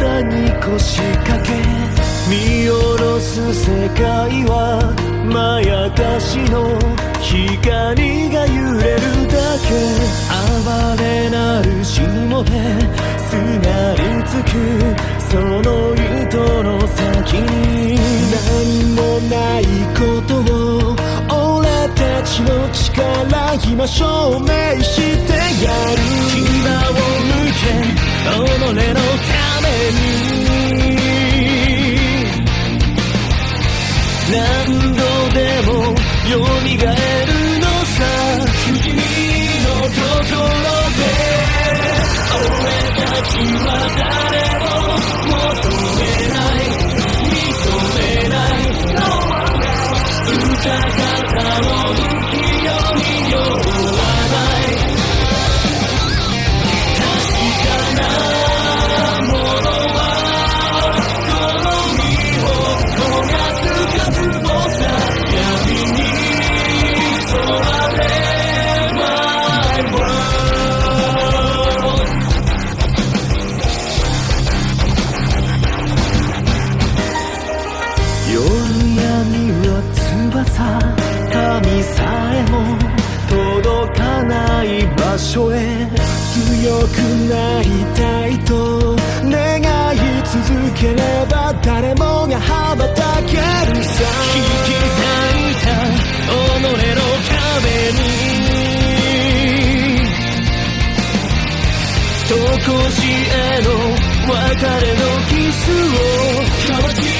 空に腰掛け見下ろす世界はまやかしの光が揺れるだけ。哀れなるしもべすがりつくその糸の先何もないことを俺たちの力今証明強くなりたいと願い続ければ誰もが羽ばたけるさ引き裂いた己の壁にとこしへの別れのキスを交わし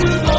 Super